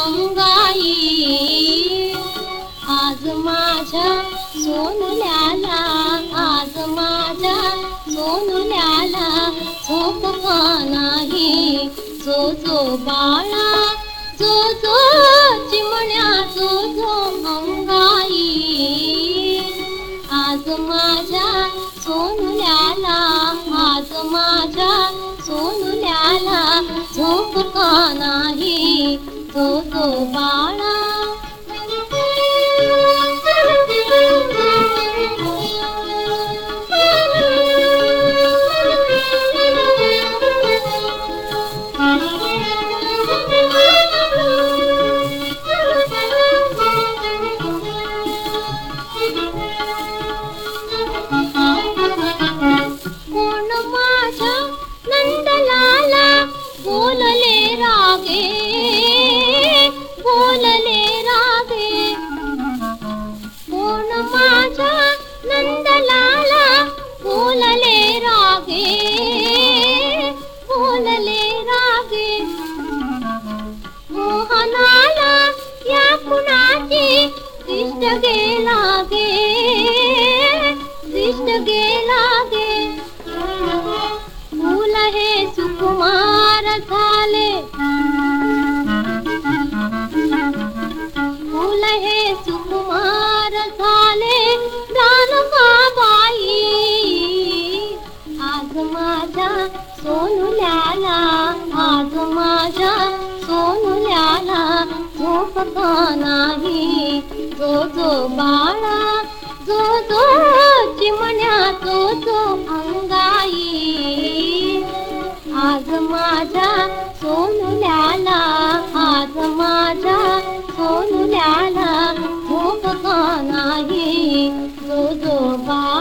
अंगाई आज माझ्या सोनुल्याला माझ्या सोनुल्याला आज माझ्या सोनुल्याला झोप का नाही. तो तो गे दिष्ट गेला गे फूल हे सुकुमार झाले फूल हे सुकुमार झाले बाई आज माझ्या सोनुल्याला आज माझ्या सोनुल्याला झोप का नाही। जो जो बाळा जो जो चिमण्या जो जो अंगाई. आज माझ्या सोनुल्याला आज माझ्या सोनुल्याला झोप का नाही. जो जो बाळा